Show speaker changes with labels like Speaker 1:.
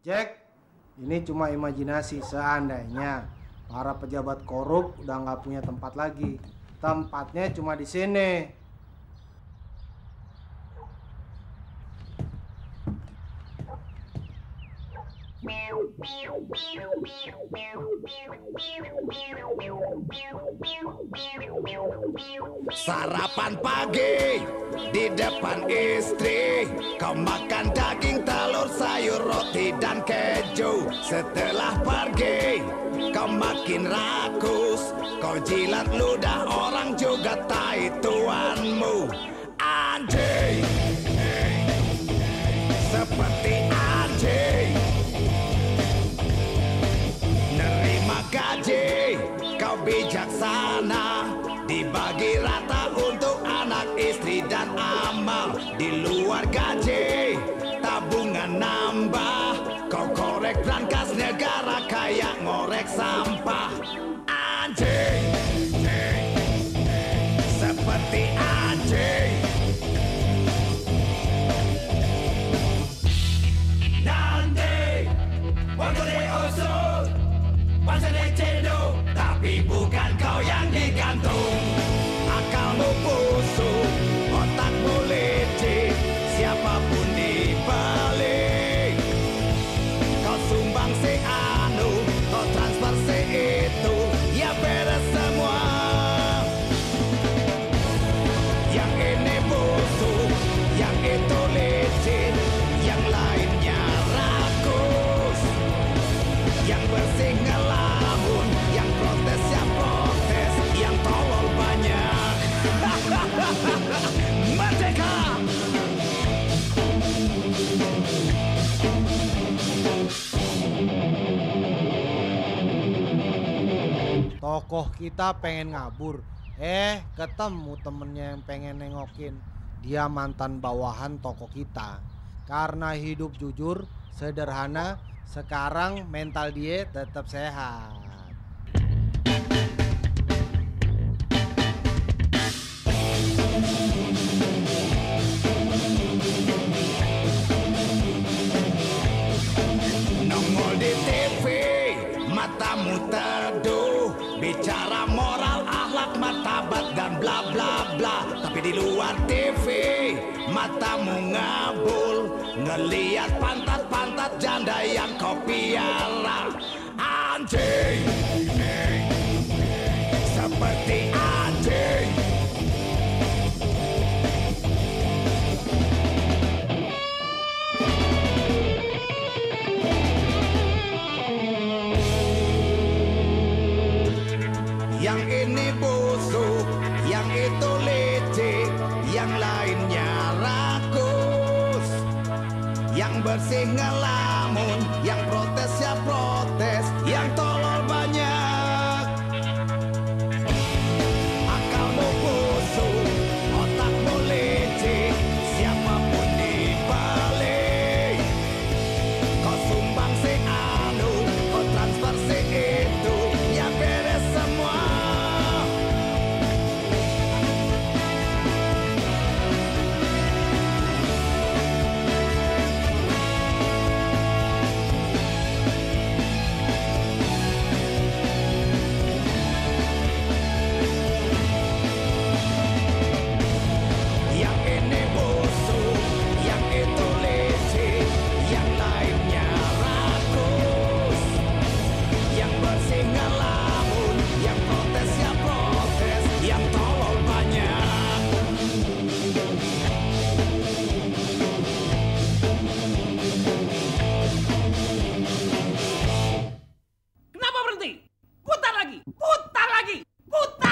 Speaker 1: Jack, ini cuma imajinasi seandainya para pejabat korup udah nggak punya tempat lagi. Tempatnya cuma di sini.
Speaker 2: Sarapan pagi di depan istri. Kau makan daging, telur, sayur, roti, dan keju. Setelah pergi kau makin rakus. Kau jilat ludah orang juga tai tuanmu bijaksana Dibagi rata untuk anak istri dan amal. Di luar gaji Tabungan nambah. Kau korek brankas negara kayak ngorek sampah yang ya
Speaker 1: Tokoh kita pengen ngabur. Eh, ketemu temennya yang pengen nengokin. Dia mantan bawahan toko kita. Karena hidup jujur, sederhana, sekarang mental dia tetap sehat.
Speaker 2: Nongol di TV Matamu teduh. Bicara moral, akhlak, martabat dan bla bla bla. Tapi di luar TV Matamu ngabul Ngeliat pantat-pantat janda yang kau Yang bersih ngelamun, yang protes
Speaker 3: Putar lagi, putar lagi, putar